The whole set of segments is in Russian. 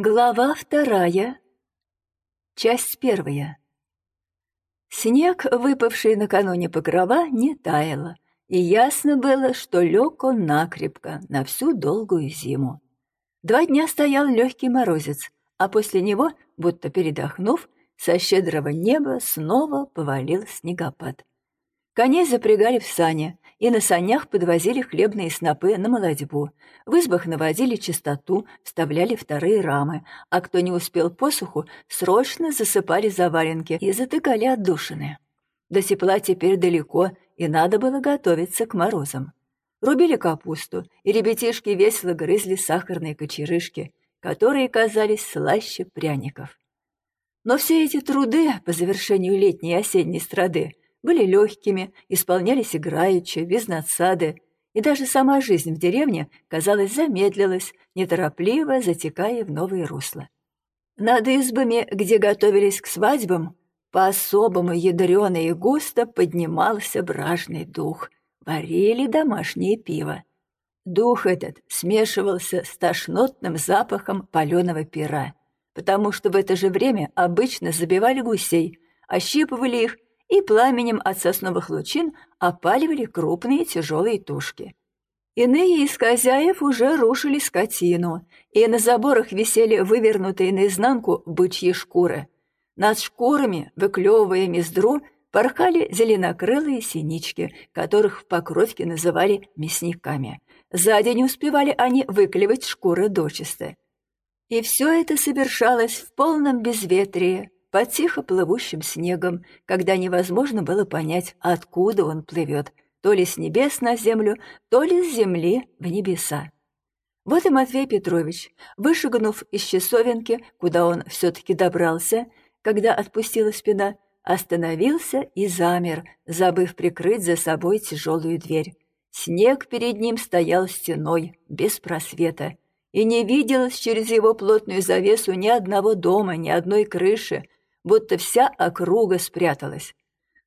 Глава вторая. Часть первая. Снег, выпавший накануне покрова, не таял, и ясно было, что лег он накрепко на всю долгую зиму. Два дня стоял легкий морозец, а после него, будто передохнув, со щедрого неба снова повалил снегопад. Коней запрягали в сани, и на санях подвозили хлебные снопы на молодьбу. В избах наводили чистоту, вставляли вторые рамы, а кто не успел посуху, срочно засыпали заваленки и затыкали отдушины. До тепла теперь далеко, и надо было готовиться к морозам. Рубили капусту, и ребятишки весело грызли сахарные кочерышки, которые казались слаще пряников. Но все эти труды по завершению летней и осенней страды были легкими, исполнялись играючи, без надсады, и даже сама жизнь в деревне, казалось, замедлилась, неторопливо затекая в новые русла. Над избами, где готовились к свадьбам, по-особому ядрёно и густо поднимался бражный дух. Варили домашнее пиво. Дух этот смешивался с тошнотным запахом паленого пера, потому что в это же время обычно забивали гусей, ощипывали их и пламенем от сосновых лучин опаливали крупные тяжелые тушки. Иные из хозяев уже рушили скотину, и на заборах висели вывернутые наизнанку бычьи шкуры. Над шкурами, выклевывая мездру, порхали зеленокрылые синички, которых в Покровке называли мясниками. За день успевали они выклевать шкуры дочисто. И все это совершалось в полном безветрии, под тихо плывущим снегом, когда невозможно было понять, откуда он плывет, то ли с небес на землю, то ли с земли в небеса. Вот и Матвей Петрович, вышагнув из часовенки, куда он все-таки добрался, когда отпустила спина, остановился и замер, забыв прикрыть за собой тяжелую дверь. Снег перед ним стоял стеной, без просвета, и не виделось через его плотную завесу ни одного дома, ни одной крыши, будто вся округа спряталась.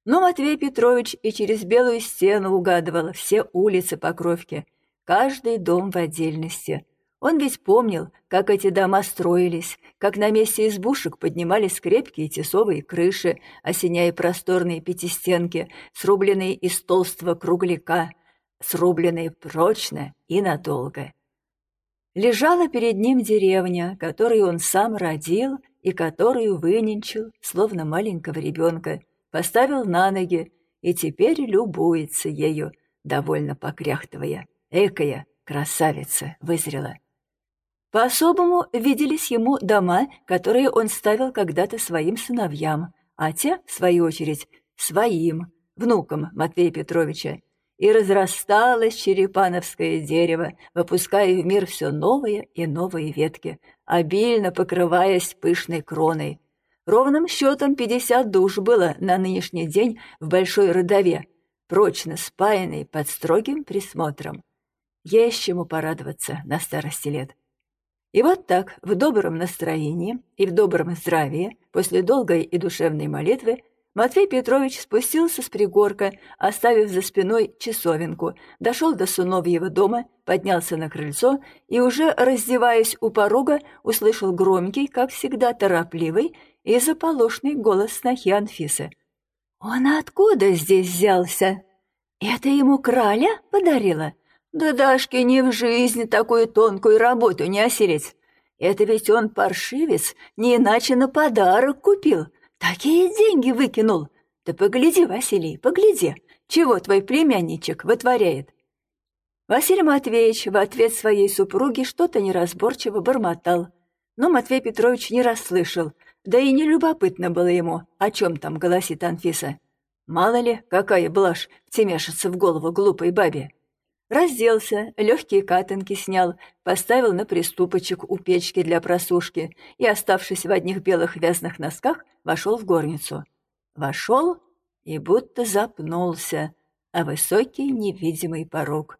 Но Матвей Петрович и через белую стену угадывал все улицы Покровки, каждый дом в отдельности. Он ведь помнил, как эти дома строились, как на месте избушек поднимались крепкие тесовые крыши, осеняя просторные пятистенки, срубленные из толстого кругляка, срубленные прочно и надолго. Лежала перед ним деревня, которую он сам родил и которую выненчил, словно маленького ребенка, поставил на ноги и теперь любуется ею, довольно покряхтывая. Экая красавица вызрела. По-особому виделись ему дома, которые он ставил когда-то своим сыновьям, а те, в свою очередь, своим, внукам Матвея Петровича, и разрасталось черепановское дерево, выпуская в мир все новые и новые ветки, обильно покрываясь пышной кроной. Ровным счетом пятьдесят душ было на нынешний день в Большой Родове, прочно спаянной под строгим присмотром. Есть чему порадоваться на старости лет. И вот так, в добром настроении и в добром здравии, после долгой и душевной молитвы, Матвей Петрович спустился с пригорка, оставив за спиной часовенку, дошел до сыновьего дома, поднялся на крыльцо и, уже раздеваясь у порога, услышал громкий, как всегда торопливый и заполошный голос снохи Анфисы. «Он откуда здесь взялся? Это ему краля подарила? Да Дашке не в жизни такую тонкую работу не осилить. Это ведь он паршивец, не иначе на подарок купил». Такие деньги выкинул! Да погляди, Василий, погляди, чего твой племянничек вытворяет!» Василий Матвеевич в ответ своей супруге что-то неразборчиво бормотал, но Матвей Петрович не расслышал, да и не любопытно было ему, о чем там голосит Анфиса. Мало ли, какая блажь втемяшится в голову глупой бабе. Разделся, легкие катанки снял, поставил на приступочек у печки для просушки и, оставшись в одних белых вязаных носках, вошел в горницу. Вошел и будто запнулся, а высокий невидимый порог.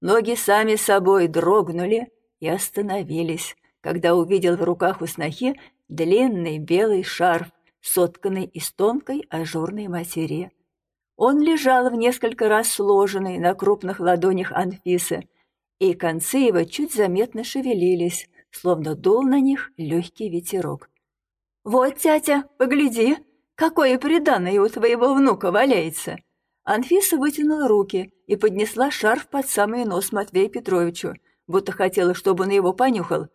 Ноги сами собой дрогнули и остановились, когда увидел в руках у снохи длинный белый шарф, сотканный из тонкой ажурной материи. Он лежал в несколько раз сложенный на крупных ладонях Анфисы, и концы его чуть заметно шевелились, словно дул на них легкий ветерок. «Вот, тятя, погляди, какое приданное у твоего внука валяется!» Анфиса вытянула руки и поднесла шарф под самый нос Матвею Петровичу, будто хотела, чтобы он его понюхал.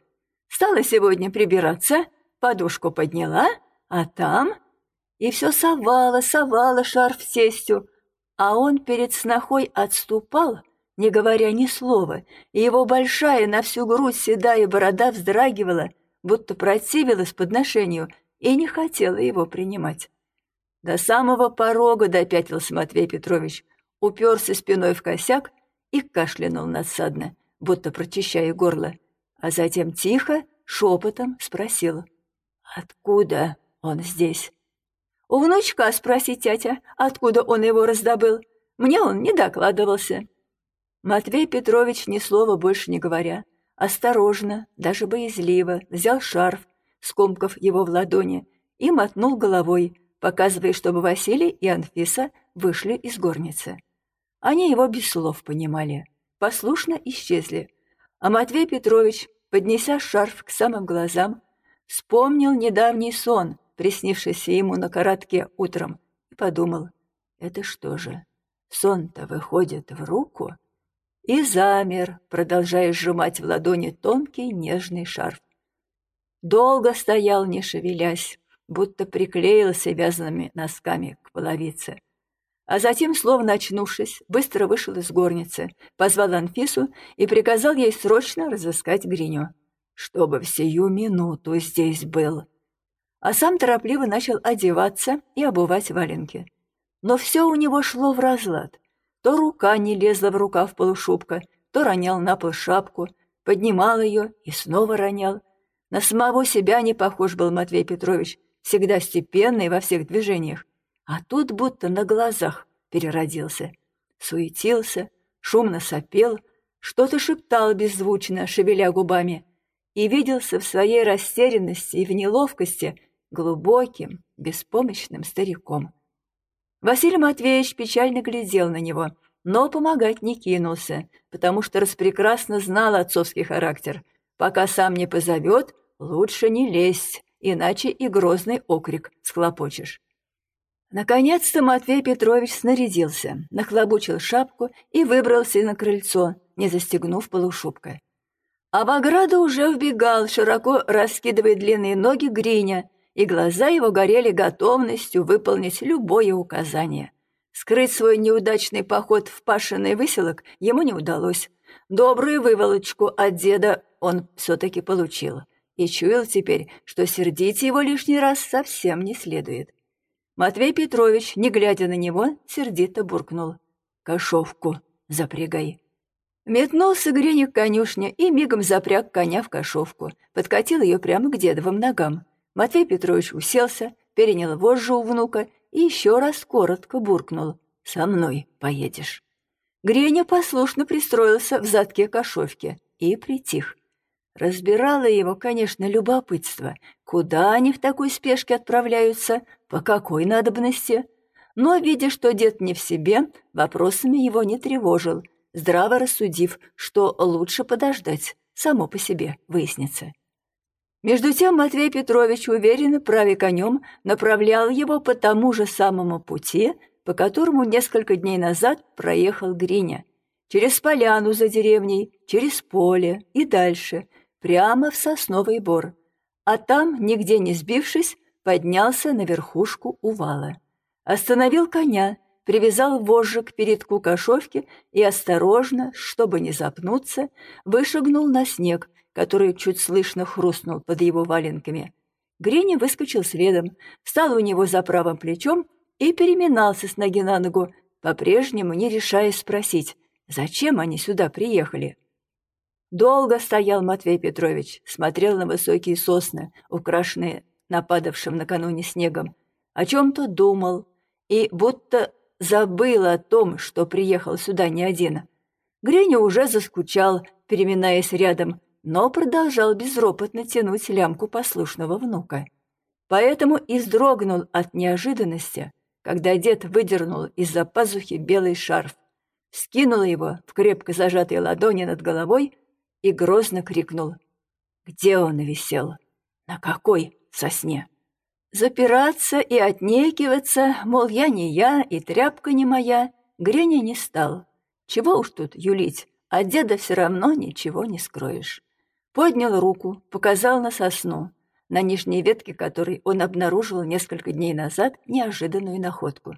Стала сегодня прибираться, подушку подняла, а там... И все совала, совала шарф тестю, а он перед снохой отступал, не говоря ни слова, и его большая на всю грудь седая борода вздрагивала, будто противилась подношению и не хотела его принимать. До самого порога допятился Матвей Петрович, уперся спиной в косяк и кашлянул надсадно, будто прочищая горло, а затем тихо, шепотом спросил, «Откуда он здесь?» «У внучка спросить тятя, откуда он его раздобыл. Мне он не докладывался». Матвей Петрович ни слова больше не говоря, осторожно, даже боязливо, взял шарф, скомкав его в ладони, и мотнул головой, показывая, чтобы Василий и Анфиса вышли из горницы. Они его без слов понимали, послушно исчезли, а Матвей Петрович, поднеся шарф к самым глазам, вспомнил недавний сон, приснившийся ему на коротке утром, и подумал, это что же, сон-то выходит в руку? И замер, продолжая сжимать в ладони тонкий нежный шарф. Долго стоял, не шевелясь, будто приклеился вязаными носками к половице. А затем, словно очнувшись, быстро вышел из горницы, позвал Анфису и приказал ей срочно разыскать Гриню, чтобы в сию минуту здесь был а сам торопливо начал одеваться и обувать валенки. Но все у него шло в разлад. То рука не лезла в рукав полушубка, то ронял на пол шапку, поднимал ее и снова ронял. На самого себя не похож был Матвей Петрович, всегда степенный во всех движениях. А тут будто на глазах переродился. Суетился, шумно сопел, что-то шептал беззвучно, шевеля губами, и виделся в своей растерянности и в неловкости глубоким, беспомощным стариком. Василий Матвеевич печально глядел на него, но помогать не кинулся, потому что распрекрасно знал отцовский характер. Пока сам не позовет, лучше не лезть, иначе и грозный окрик схлопочешь. Наконец-то Матвей Петрович снарядился, нахлобучил шапку и выбрался на крыльцо, не застегнув полушубка. А в ограду уже вбегал, широко раскидывая длинные ноги Гриня, и глаза его горели готовностью выполнить любое указание. Скрыть свой неудачный поход в пашенный выселок ему не удалось. Добрую выволочку от деда он все-таки получил и чуял теперь, что сердить его лишний раз совсем не следует. Матвей Петрович, не глядя на него, сердито буркнул. «Кошовку запрягай». Метнулся Гриня к конюшне и мигом запряг коня в кошовку, подкатил ее прямо к дедовым ногам. Матвей Петрович уселся, перенял вожжу у внука и еще раз коротко буркнул. «Со мной поедешь». Греня послушно пристроился в задке кошовки и притих. Разбирало его, конечно, любопытство, куда они в такой спешке отправляются, по какой надобности. Но, видя, что дед не в себе, вопросами его не тревожил, здраво рассудив, что лучше подождать, само по себе выяснится. Между тем Матвей Петрович, уверенно правя конем, направлял его по тому же самому пути, по которому несколько дней назад проехал Гриня. Через поляну за деревней, через поле и дальше, прямо в сосновый бор. А там, нигде не сбившись, поднялся на верхушку увала. Остановил коня, привязал вожжи к передку кошовки и осторожно, чтобы не запнуться, вышагнул на снег, который чуть слышно хрустнул под его валенками. Гриня выскочил следом, встал у него за правым плечом и переминался с ноги на ногу, по-прежнему не решаясь спросить, зачем они сюда приехали. Долго стоял Матвей Петрович, смотрел на высокие сосны, украшенные нападавшим накануне снегом, о чем-то думал и будто забыл о том, что приехал сюда не один. Гриня уже заскучал, переминаясь рядом, но продолжал безропотно тянуть лямку послушного внука. Поэтому и вздрогнул от неожиданности, когда дед выдернул из-за пазухи белый шарф, скинул его в крепко зажатой ладони над головой и грозно крикнул. Где он висел? На какой сосне? Запираться и отнекиваться, мол, я не я и тряпка не моя, Греня не стал. Чего уж тут юлить, от деда все равно ничего не скроешь. Поднял руку, показал на сосну, на нижней ветке которой он обнаружил несколько дней назад неожиданную находку.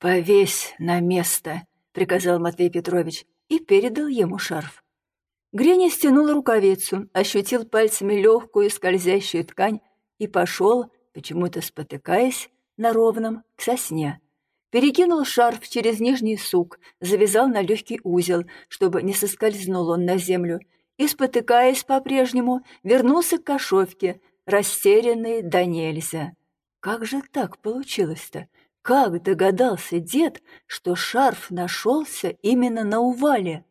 «Повесь на место», — приказал Матвей Петрович и передал ему шарф. Греня стянул рукавицу, ощутил пальцами легкую скользящую ткань и пошел, почему-то спотыкаясь, на ровном, к сосне. Перекинул шарф через нижний сук, завязал на легкий узел, чтобы не соскользнул он на землю, и, спотыкаясь по-прежнему, вернулся к кошовке, растерянный да нельзя. Как же так получилось-то? Как догадался дед, что шарф нашелся именно на увале?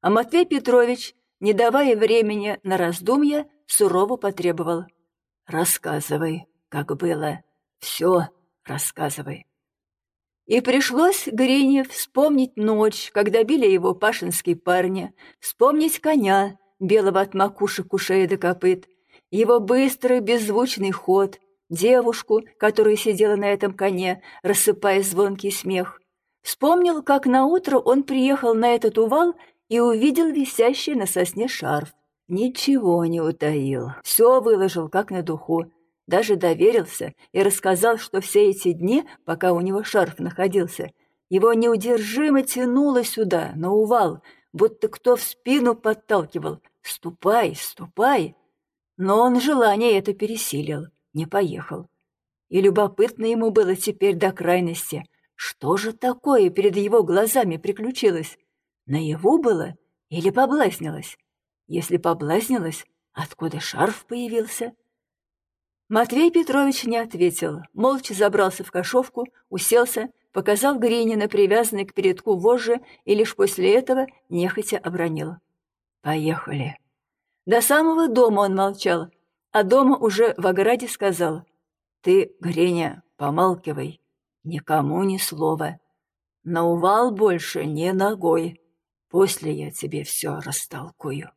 А Матвей Петрович, не давая времени на раздумья, сурово потребовал. «Рассказывай, как было. Все рассказывай». И пришлось Грине вспомнить ночь, когда били его пашинские парни, вспомнить коня, белого от макушек ушей до копыт, его быстрый беззвучный ход, девушку, которая сидела на этом коне, рассыпая звонкий смех. Вспомнил, как наутро он приехал на этот увал и увидел висящий на сосне шарф. Ничего не утаил, все выложил как на духу, даже доверился и рассказал, что все эти дни, пока у него шарф находился, его неудержимо тянуло сюда, на увал, будто кто в спину подталкивал. «Ступай, ступай!» Но он желание это пересилил, не поехал. И любопытно ему было теперь до крайности, что же такое перед его глазами приключилось? Наяву было или поблазнилось? Если поблазнилось, откуда шарф появился? Матвей Петрович не ответил, молча забрался в кошовку, уселся, показал Гринина, привязанный к передку вожжи, и лишь после этого нехотя обронил. «Поехали». До самого дома он молчал, а дома уже в ограде сказал. «Ты, Гриня, помалкивай, никому ни слова. На увал больше не ногой. После я тебе все растолкую».